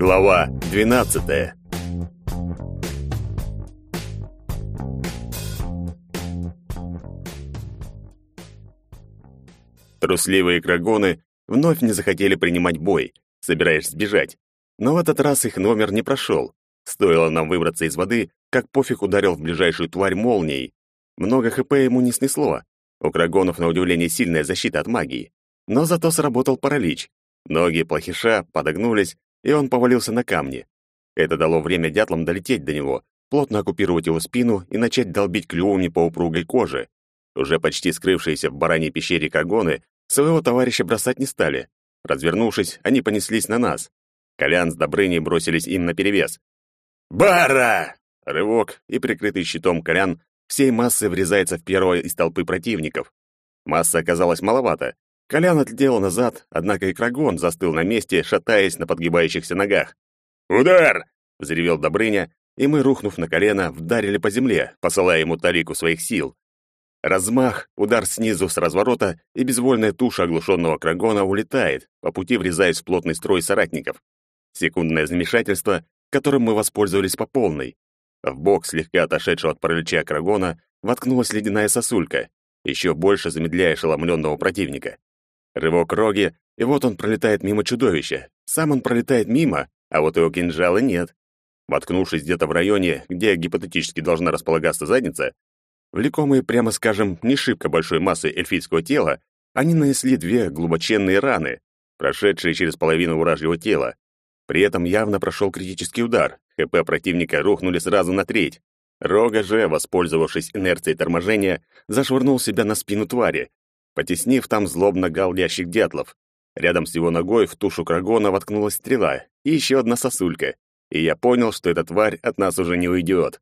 Глава 12. Трусливые крагоны вновь не захотели принимать бой, собираясь сбежать. Но в этот раз их номер не прошел. Стоило нам выбраться из воды, как пофиг ударил в ближайшую тварь молнией. Много ХП ему не снесло. У крагонов, на удивление, сильная защита от магии. Но зато сработал паралич. Ноги плохиша подогнулись, и он повалился на камни. Это дало время дятлам долететь до него, плотно оккупировать его спину и начать долбить клювами по упругой коже. Уже почти скрывшиеся в бараньей пещере кагоны своего товарища бросать не стали. Развернувшись, они понеслись на нас. Колян с Добрыней бросились им наперевес. «Бара!» Рывок, и прикрытый щитом Колян всей массой врезается в первого из толпы противников. Масса оказалась маловато. Колян отлетел назад, однако и Крагон застыл на месте, шатаясь на подгибающихся ногах. «Удар!» — взревел Добрыня, и мы, рухнув на колено, вдарили по земле, посылая ему талику своих сил. Размах, удар снизу с разворота, и безвольная туша оглушенного крагона улетает, по пути врезаясь в плотный строй соратников. Секундное замешательство, которым мы воспользовались по полной. В бок слегка отошедшего от паралича крагона воткнулась ледяная сосулька, еще больше замедляя ошеломленного противника. Рывок роги, и вот он пролетает мимо чудовища. Сам он пролетает мимо, а вот его кинжала нет. Воткнувшись где-то в районе, где гипотетически должна располагаться задница, Влекомые, прямо скажем, не шибко большой массой эльфийского тела, они нанесли две глубоченные раны, прошедшие через половину вражьего тела. При этом явно прошел критический удар. ХП противника рухнули сразу на треть. Рога же, воспользовавшись инерцией торможения, зашвырнул себя на спину твари, потеснив там злобно галдящих дятлов. Рядом с его ногой в тушу крагона воткнулась стрела и еще одна сосулька, и я понял, что эта тварь от нас уже не уйдет.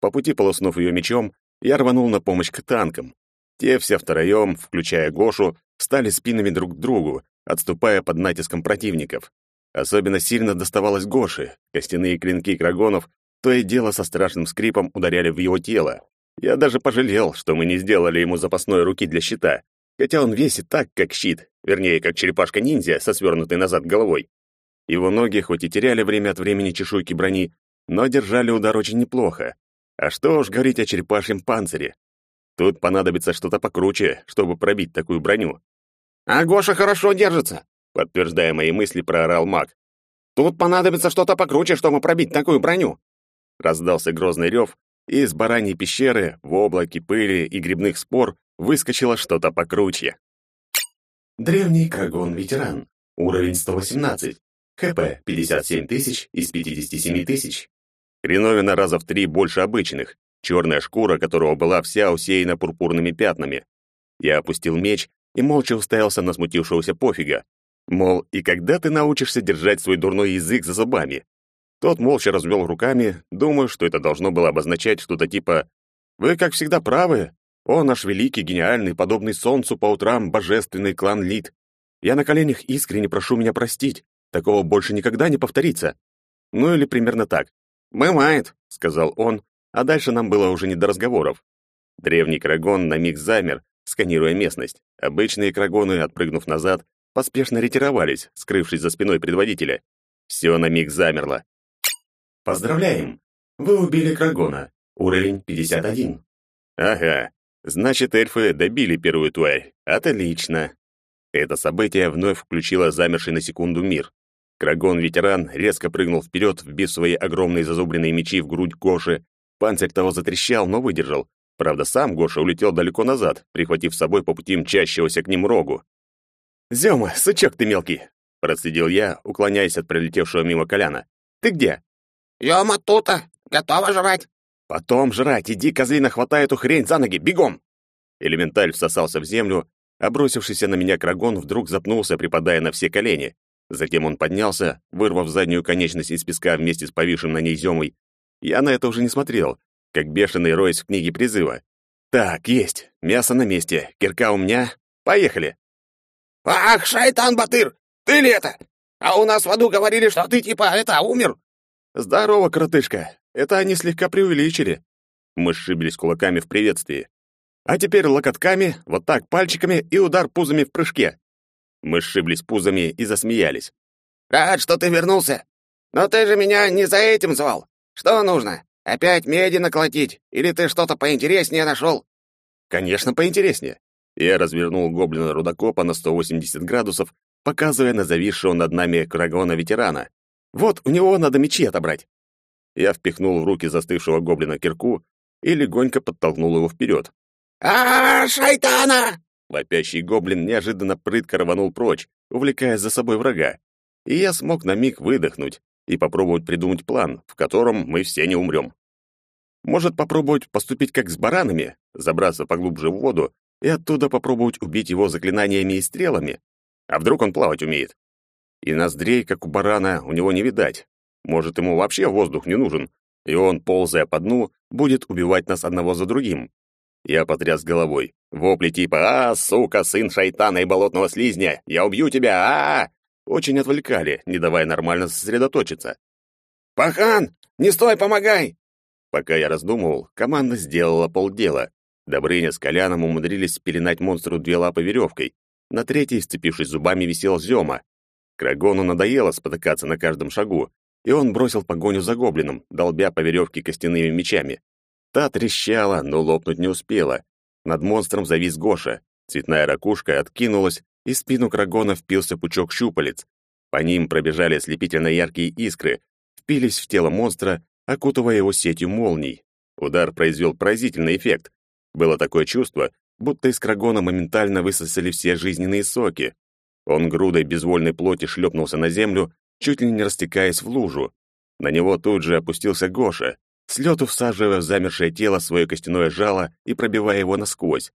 По пути полоснув ее мечом, я рванул на помощь к танкам. Те все втроем, включая Гошу, встали спинами друг к другу, отступая под натиском противников. Особенно сильно доставалось Гоше. Костяные клинки крагонов то и дело со страшным скрипом ударяли в его тело. Я даже пожалел, что мы не сделали ему запасной руки для щита, хотя он весит так, как щит, вернее, как черепашка-ниндзя со свернутой назад головой. Его ноги хоть и теряли время от времени чешуйки брони, но держали удар очень неплохо. А что уж говорить о черепашьем панцире. Тут понадобится что-то покруче, чтобы пробить такую броню. «А Гоша хорошо держится», — подтверждая мои мысли, проорал маг. «Тут понадобится что-то покруче, чтобы пробить такую броню». Раздался грозный рев, и из бараньей пещеры в облаке пыли и грибных спор выскочило что-то покруче. Древний Крагон-ветеран. Уровень 118. ХП 57 тысяч из 57 тысяч. Хреновина раза в три больше обычных, черная шкура которого была вся усеяна пурпурными пятнами. Я опустил меч и молча уставился на смутившегося пофига. Мол, и когда ты научишься держать свой дурной язык за зубами? Тот молча развел руками, думаю, что это должно было обозначать что-то типа «Вы, как всегда, правы. О, наш великий, гениальный, подобный солнцу по утрам, божественный клан Лид. Я на коленях искренне прошу меня простить. Такого больше никогда не повторится». Ну или примерно так. «Бывает», — сказал он, а дальше нам было уже не до разговоров. Древний крагон на миг замер, сканируя местность. Обычные крагоны, отпрыгнув назад, поспешно ретировались, скрывшись за спиной предводителя. Все на миг замерло. «Поздравляем! Вы убили крагона. Уровень 51». «Ага, значит, эльфы добили первую тварь. Отлично!» Это событие вновь включило замерший на секунду мир. Крагон-ветеран резко прыгнул вперед, вбив свои огромные зазубренные мечи в грудь Гоши. Панцирь того затрещал, но выдержал. Правда, сам Гоша улетел далеко назад, прихватив с собой по пути мчащегося к ним рогу. «Зёма, сучок ты мелкий!» — процедил я, уклоняясь от прилетевшего мимо Коляна. «Ты где?» «Ёма тута! Готова жрать!» «Потом жрать! Иди, козлина, хватай эту хрень за ноги! Бегом!» Элементаль всосался в землю, а бросившийся на меня крагон вдруг запнулся, припадая на все колени. Затем он поднялся, вырвав заднюю конечность из песка вместе с повисшим на ней зёмой. Я на это уже не смотрел, как бешеный роясь в книге призыва. «Так, есть. Мясо на месте. Кирка у меня. Поехали!» «Ах, шайтан Батыр! Ты ли это? А у нас в аду говорили, что ты типа это, умер!» «Здорово, коротышка. Это они слегка преувеличили». Мы сшиблись кулаками в приветствии. А теперь локотками, вот так, пальчиками и удар пузами в прыжке. Мы сшиблись пузами и засмеялись. «Рад, что ты вернулся. Но ты же меня не за этим звал. Что нужно? Опять меди наколотить? Или ты что-то поинтереснее нашел?» «Конечно, поинтереснее». Я развернул гоблина-рудокопа на 180 градусов, показывая на зависшего над нами крагона-ветерана. «Вот, у него надо мечи отобрать». Я впихнул в руки застывшего гоблина кирку и легонько подтолкнул его вперед. а, шайтана!» Вопящий гоблин неожиданно прытко рванул прочь, увлекая за собой врага. И я смог на миг выдохнуть и попробовать придумать план, в котором мы все не умрем. Может, попробовать поступить как с баранами, забраться поглубже в воду и оттуда попробовать убить его заклинаниями и стрелами? А вдруг он плавать умеет? И ноздрей, как у барана, у него не видать. Может, ему вообще воздух не нужен, и он, ползая по дну, будет убивать нас одного за другим. Я потряс головой. Вопли типа «А, сука, сын шайтана и болотного слизня! Я убью тебя! а, -а, -а Очень отвлекали, не давая нормально сосредоточиться. «Пахан, не стой, помогай!» Пока я раздумывал, команда сделала полдела. Добрыня с Коляном умудрились спеленать монстру две лапы веревкой. На третьей, сцепившись зубами, висел Зёма. Крагону надоело спотыкаться на каждом шагу, и он бросил погоню за гоблином, долбя по веревке костяными мечами. Та трещала, но лопнуть не успела. Над монстром завис Гоша. Цветная ракушка откинулась, и спину Крагона впился пучок щупалец. По ним пробежали ослепительно яркие искры, впились в тело монстра, окутывая его сетью молний. Удар произвел поразительный эффект. Было такое чувство, будто из Крагона моментально высосали все жизненные соки. Он грудой безвольной плоти шлепнулся на землю, чуть ли не растекаясь в лужу. На него тут же опустился Гоша, с лету всаживая в замершее тело свое костяное жало и пробивая его насквозь.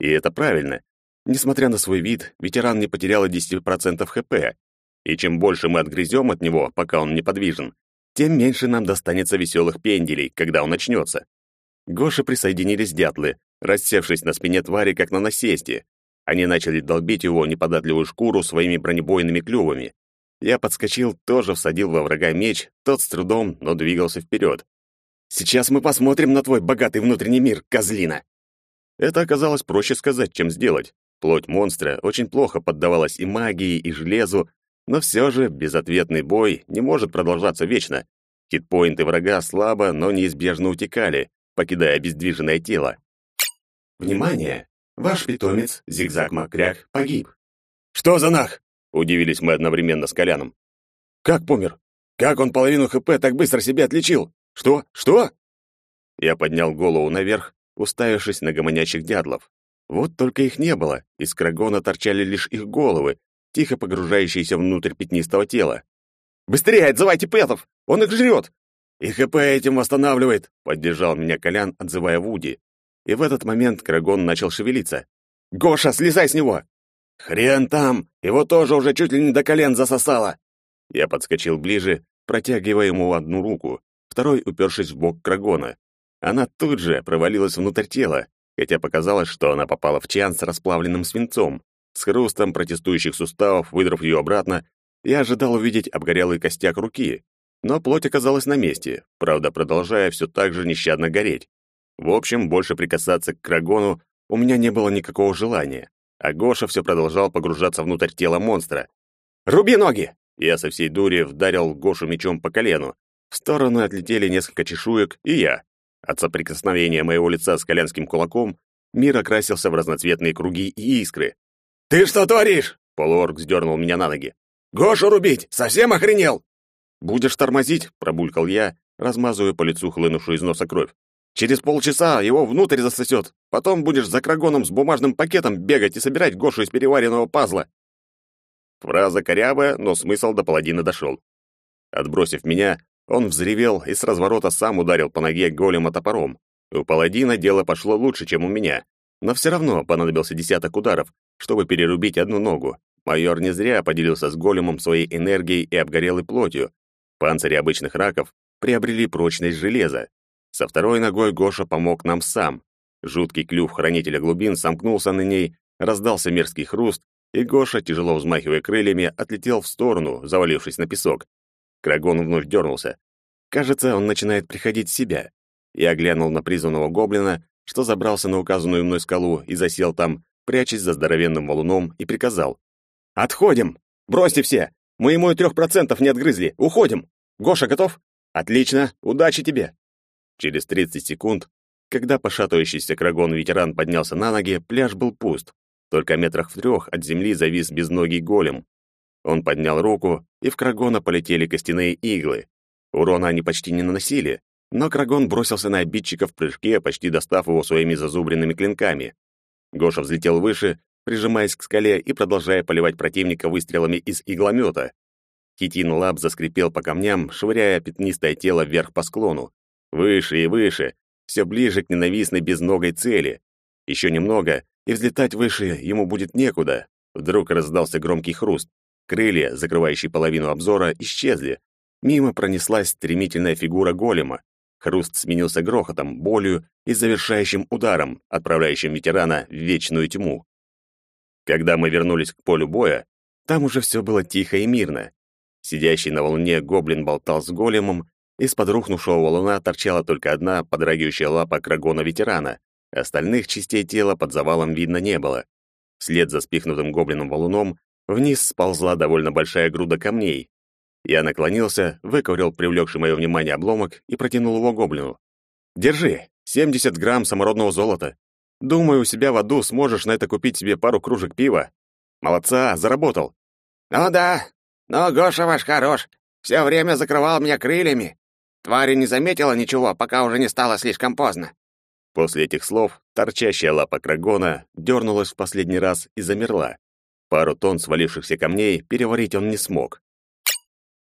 И это правильно. Несмотря на свой вид, ветеран не потерял и 10% ХП. И чем больше мы отгрызем от него, пока он неподвижен, тем меньше нам достанется веселых пенделей, когда он начнется. Гоше присоединились дятлы, рассевшись на спине твари, как на насесте. Они начали долбить его неподатливую шкуру своими бронебойными клювами. Я подскочил, тоже всадил во врага меч, тот с трудом, но двигался вперед. «Сейчас мы посмотрим на твой богатый внутренний мир, козлина!» Это оказалось проще сказать, чем сделать. Плоть монстра очень плохо поддавалась и магии, и железу, но все же безответный бой не может продолжаться вечно. Хитпоинты врага слабо, но неизбежно утекали, покидая обездвиженное тело. Внимание! Ваш питомец, Зигзаг-Макряк, погиб. «Что за нах?» Удивились мы одновременно с Коляном. «Как помер? Как он половину ХП так быстро себе отличил? Что? Что?» Я поднял голову наверх, уставившись на гомонящих дядлов. Вот только их не было, из крагона торчали лишь их головы, тихо погружающиеся внутрь пятнистого тела. «Быстрее отзывайте петов! Он их жрет!» «И ХП этим восстанавливает!» — поддержал меня Колян, отзывая Вуди. И в этот момент крагон начал шевелиться. «Гоша, слезай с него!» «Хрен там! Его тоже уже чуть ли не до колен засосало!» Я подскочил ближе, протягивая ему одну руку, второй упершись в бок Крагона. Она тут же провалилась внутрь тела, хотя показалось, что она попала в чан с расплавленным свинцом. С хрустом протестующих суставов, выдрав ее обратно, я ожидал увидеть обгорелый костяк руки, но плоть оказалась на месте, правда, продолжая все так же нещадно гореть. В общем, больше прикасаться к Крагону у меня не было никакого желания а Гоша все продолжал погружаться внутрь тела монстра. «Руби ноги!» Я со всей дури вдарил Гошу мечом по колену. В сторону отлетели несколько чешуек, и я. От соприкосновения моего лица с колянским кулаком мир окрасился в разноцветные круги и искры. «Ты что творишь?» — полуорг сдернул меня на ноги. «Гошу рубить! Совсем охренел!» «Будешь тормозить?» — пробулькал я, размазывая по лицу хлынувшую из носа кровь. Через полчаса его внутрь засосет. Потом будешь за крагоном с бумажным пакетом бегать и собирать Гошу из переваренного пазла. Фраза корявая, но смысл до паладина дошел. Отбросив меня, он взревел и с разворота сам ударил по ноге голема топором. У паладина дело пошло лучше, чем у меня, но все равно понадобился десяток ударов, чтобы перерубить одну ногу. Майор не зря поделился с големом своей энергией и обгорелой плотью. Панцири обычных раков приобрели прочность железа, со второй ногой Гоша помог нам сам. Жуткий клюв хранителя глубин сомкнулся на ней, раздался мерзкий хруст, и Гоша, тяжело взмахивая крыльями, отлетел в сторону, завалившись на песок. Крагон вновь дернулся. Кажется, он начинает приходить в себя. Я глянул на призванного гоблина, что забрался на указанную мной скалу и засел там, прячась за здоровенным валуном, и приказал. «Отходим! Бросьте все! Мы ему и трех процентов не отгрызли! Уходим!» Гоша готов? Отлично, удачи тебе. Через 30 секунд, когда пошатывающийся крагон-ветеран поднялся на ноги, пляж был пуст. Только метрах в трех от земли завис безногий голем. Он поднял руку, и в крагона полетели костяные иглы. Урона они почти не наносили, но крагон бросился на обидчика в прыжке, почти достав его своими зазубренными клинками. Гоша взлетел выше, прижимаясь к скале и продолжая поливать противника выстрелами из игломета. Хитин лап заскрипел по камням, швыряя пятнистое тело вверх по склону. Выше и выше, все ближе к ненавистной безногой цели. Еще немного, и взлетать выше ему будет некуда. Вдруг раздался громкий хруст. Крылья, закрывающие половину обзора, исчезли. Мимо пронеслась стремительная фигура голема. Хруст сменился грохотом, болью и завершающим ударом, отправляющим ветерана в вечную тьму. Когда мы вернулись к полю боя, там уже все было тихо и мирно. Сидящий на волне гоблин болтал с големом, из-под рухнувшего валуна торчала только одна подрагивающая лапа крагона-ветерана, остальных частей тела под завалом видно не было. Вслед за спихнутым гоблином валуном вниз сползла довольно большая груда камней. Я наклонился, выковырял привлекший мое внимание обломок и протянул его гоблину. «Держи, 70 грамм самородного золота. Думаю, у себя в аду сможешь на это купить себе пару кружек пива. Молодца, заработал». «Ну да, но Гоша ваш хорош. Все время закрывал меня крыльями. Тварь не заметила ничего, пока уже не стало слишком поздно». После этих слов торчащая лапа крагона дернулась в последний раз и замерла. Пару тонн свалившихся камней переварить он не смог.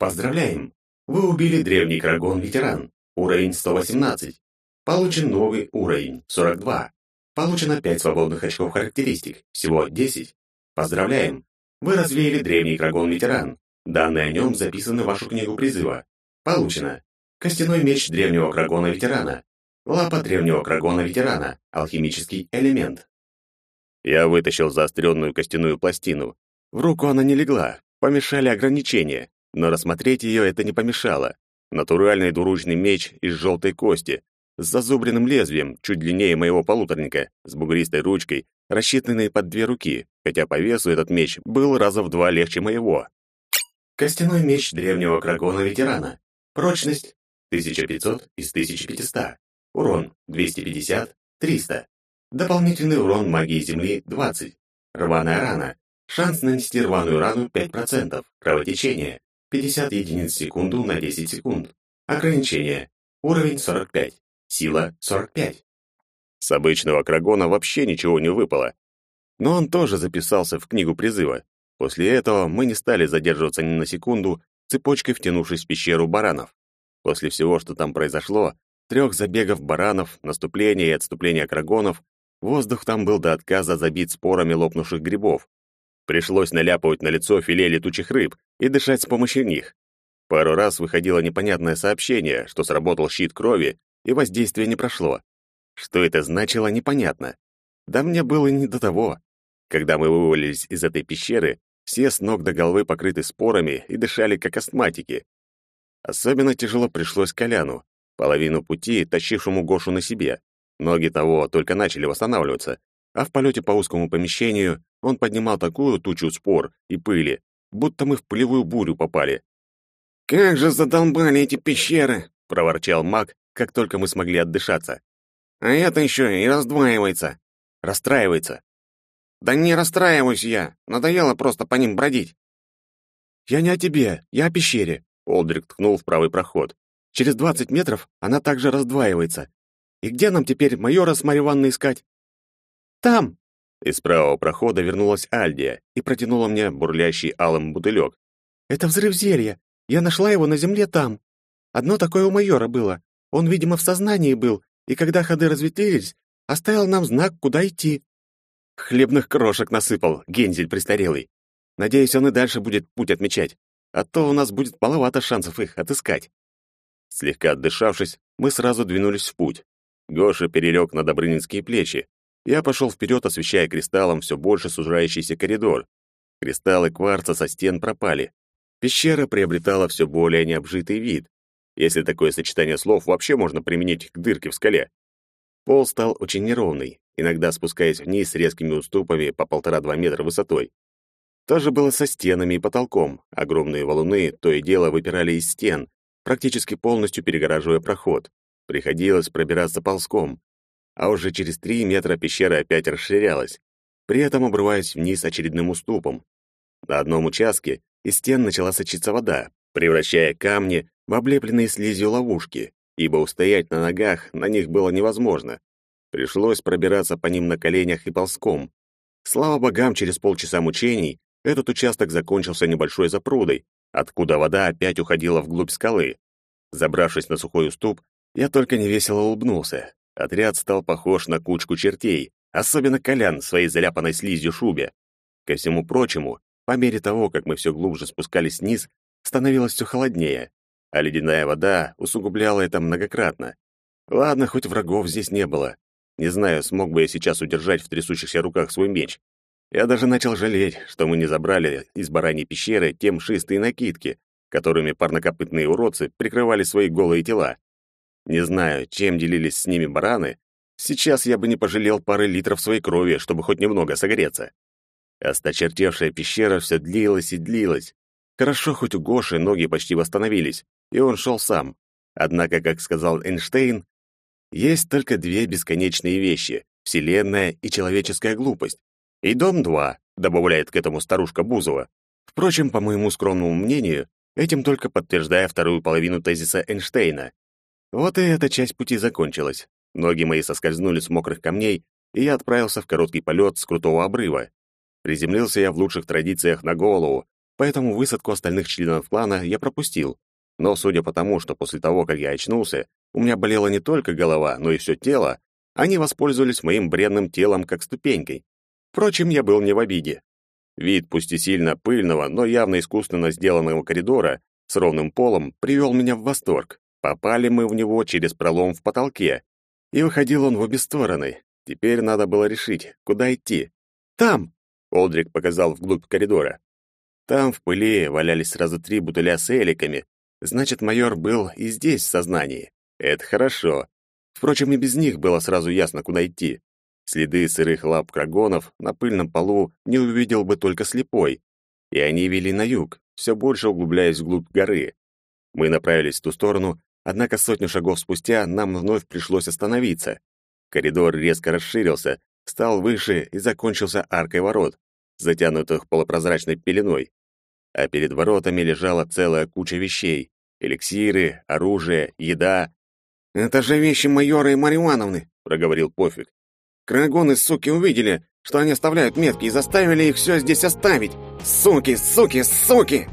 Поздравляем! Вы убили древний крагон-ветеран. Уровень 118. Получен новый уровень 42. Получено 5 свободных очков характеристик, всего 10. Поздравляем! Вы развеяли древний крагон-ветеран. Данные о нем записаны в вашу книгу призыва. Получено. Костяной меч древнего крагона-ветерана. Лапа древнего крагона-ветерана. Алхимический элемент. Я вытащил заостренную костяную пластину. В руку она не легла, помешали ограничения, но рассмотреть ее это не помешало. Натуральный двуручный меч из желтой кости, с зазубренным лезвием, чуть длиннее моего полуторника, с бугристой ручкой, рассчитанной под две руки, хотя по весу этот меч был раза в два легче моего. Костяной меч древнего крагона-ветерана. Прочность 1500 из 1500. Урон 250, 300. Дополнительный урон магии Земли 20. Рваная рана. Шанс нанести рваную рану 5%. Кровотечение. 50 единиц в секунду на 10 секунд. Ограничение. Уровень 45. Сила 45. С обычного крагона вообще ничего не выпало. Но он тоже записался в книгу призыва. После этого мы не стали задерживаться ни на секунду, цепочкой втянувшись в пещеру баранов. После всего, что там произошло, трех забегов баранов, наступления и отступления крагонов, Воздух там был до отказа забит спорами лопнувших грибов. Пришлось наляпывать на лицо филе летучих рыб и дышать с помощью них. Пару раз выходило непонятное сообщение, что сработал щит крови, и воздействие не прошло. Что это значило, непонятно. Да мне было не до того. Когда мы вывалились из этой пещеры, все с ног до головы покрыты спорами и дышали как астматики. Особенно тяжело пришлось Коляну, половину пути тащившему Гошу на себе. Ноги того только начали восстанавливаться, а в полете по узкому помещению он поднимал такую тучу спор и пыли, будто мы в пылевую бурю попали. «Как же задолбали эти пещеры!» — проворчал маг, как только мы смогли отдышаться. «А это еще и раздваивается, расстраивается». «Да не расстраиваюсь я, надоело просто по ним бродить». «Я не о тебе, я о пещере», — Олдрик ткнул в правый проход. «Через двадцать метров она также раздваивается, и где нам теперь майора с Марьей искать? Там. Из правого прохода вернулась Альдия и протянула мне бурлящий алым бутылек. Это взрыв зелья. Я нашла его на земле там. Одно такое у майора было. Он, видимо, в сознании был, и когда ходы разветвились, оставил нам знак, куда идти. Хлебных крошек насыпал, гензель престарелый. Надеюсь, он и дальше будет путь отмечать, а то у нас будет маловато шансов их отыскать. Слегка отдышавшись, мы сразу двинулись в путь. Гоша перелег на Добрынинские плечи. Я пошел вперед, освещая кристаллом все больше сужающийся коридор. Кристаллы кварца со стен пропали. Пещера приобретала все более необжитый вид, если такое сочетание слов вообще можно применить к дырке в скале. Пол стал очень неровный, иногда спускаясь вниз с резкими уступами по полтора-два метра высотой. То же было со стенами и потолком. Огромные валуны то и дело выпирали из стен, практически полностью перегораживая проход. Приходилось пробираться ползком. А уже через три метра пещера опять расширялась, при этом обрываясь вниз очередным уступом. На одном участке из стен начала сочиться вода, превращая камни в облепленные слизью ловушки, ибо устоять на ногах на них было невозможно. Пришлось пробираться по ним на коленях и ползком. Слава богам, через полчаса мучений этот участок закончился небольшой запрудой, откуда вода опять уходила вглубь скалы. Забравшись на сухой уступ, я только невесело улыбнулся. Отряд стал похож на кучку чертей, особенно Колян в своей заляпанной слизью шубе. Ко всему прочему, по мере того, как мы все глубже спускались вниз, становилось все холоднее, а ледяная вода усугубляла это многократно. Ладно, хоть врагов здесь не было. Не знаю, смог бы я сейчас удержать в трясущихся руках свой меч. Я даже начал жалеть, что мы не забрали из бараньей пещеры те мшистые накидки, которыми парнокопытные уродцы прикрывали свои голые тела. Не знаю, чем делились с ними бараны, сейчас я бы не пожалел пары литров своей крови, чтобы хоть немного согреться. Осточертевшая пещера все длилась и длилась. Хорошо, хоть у Гоши ноги почти восстановились, и он шел сам. Однако, как сказал Эйнштейн, есть только две бесконечные вещи — Вселенная и человеческая глупость. И дом-2, добавляет к этому старушка Бузова. Впрочем, по моему скромному мнению, этим только подтверждая вторую половину тезиса Эйнштейна. Вот и эта часть пути закончилась. Ноги мои соскользнули с мокрых камней, и я отправился в короткий полет с крутого обрыва. Приземлился я в лучших традициях на голову, поэтому высадку остальных членов клана я пропустил. Но судя по тому, что после того, как я очнулся, у меня болела не только голова, но и все тело, они воспользовались моим бренным телом как ступенькой. Впрочем, я был не в обиде. Вид, пусть и сильно пыльного, но явно искусственно сделанного коридора с ровным полом привел меня в восторг. Попали мы в него через пролом в потолке, и выходил он в обе стороны. Теперь надо было решить, куда идти. «Там!» — Олдрик показал вглубь коридора. Там в пыли валялись сразу три бутыля с эликами. Значит, майор был и здесь в сознании. Это хорошо. Впрочем, и без них было сразу ясно, куда идти. Следы сырых лап крагонов на пыльном полу не увидел бы только слепой. И они вели на юг, все больше углубляясь вглубь горы. Мы направились в ту сторону, однако сотню шагов спустя нам вновь пришлось остановиться. Коридор резко расширился, стал выше и закончился аркой ворот, затянутых полупрозрачной пеленой. А перед воротами лежала целая куча вещей. Эликсиры, оружие, еда. «Это же вещи майора и Марьи Ивановны», — проговорил Пофиг. Крагоны, суки, увидели, что они оставляют метки и заставили их все здесь оставить. Суки, суки, суки!»